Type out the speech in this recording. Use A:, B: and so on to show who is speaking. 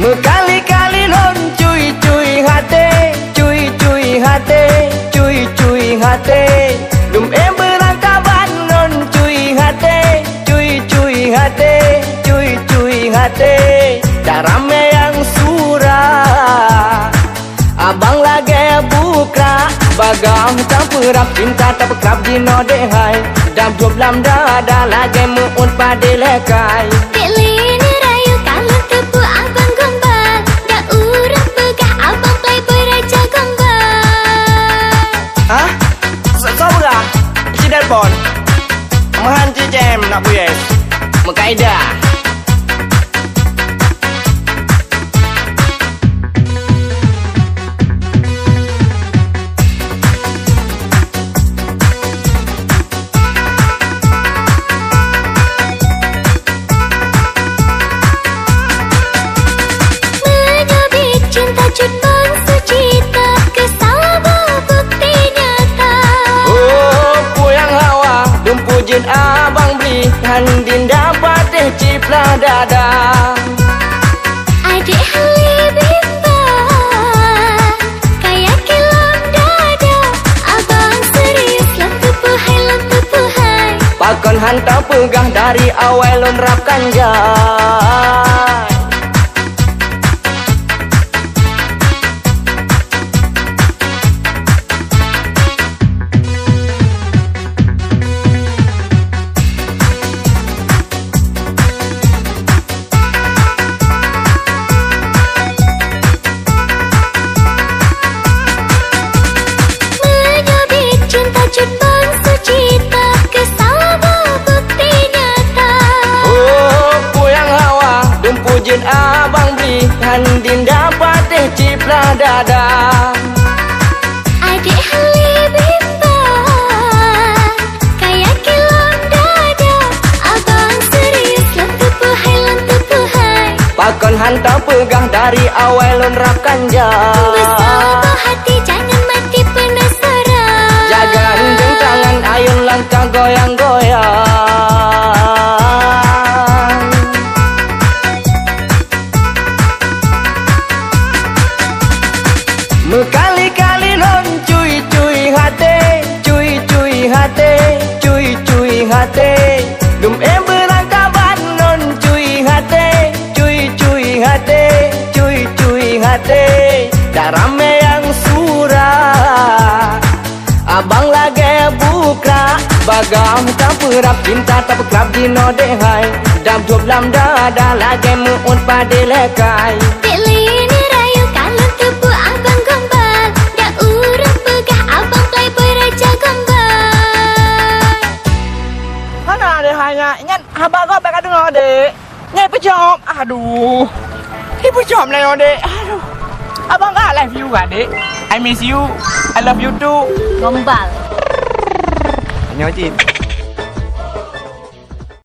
A: Mekali-kali lon cuy cuy hate Cuy cuy hate Cuy cuy hate Dum em berangkaban non cuy hate Cuy cuy hate Cuy cuy hate Darame yang surah Abang lagi buka Bagam campur rap cinta tak kerap di nodehai Dam dua belam dah ada lagi muun pada lekai. I'm not là quy Pujin abang beli Handin dapat deh cipla dada.
B: Adik halibimba Kayak kilam dada. Abang serius lam tepuhai lam tepuhai
A: Pakon hantar pegah dari awal lon rapkan abang beli Handin dapat deh cipla dada.
B: Adik halibimba Kayak dada. Abang serius
A: Pakon hantar pegah dari awal lon rapkan jai
B: Bersama hati jangan mati penasaran.
A: Jaga tangan ayun langkah goyang-goyang Cuy-cuy hati Cuy-cuy hati Dum em berangkaban non cuy hati Cuy-cuy hati Cuy-cuy hati Darame yang surah Abang lagi buka Bagam tak perap cinta tak pekrab di no dehai Dam dua belam dada lagi muut pada lekai
B: เดะไงผู้ชมอะดูที่ผู้
C: ชมเลยอ่เดะอะดูอาะบังอะ love you อะเดะ I miss you I love you too
B: น้
A: องบัง안จี지